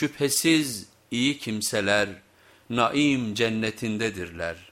Şüphesiz iyi kimseler naim cennetindedirler.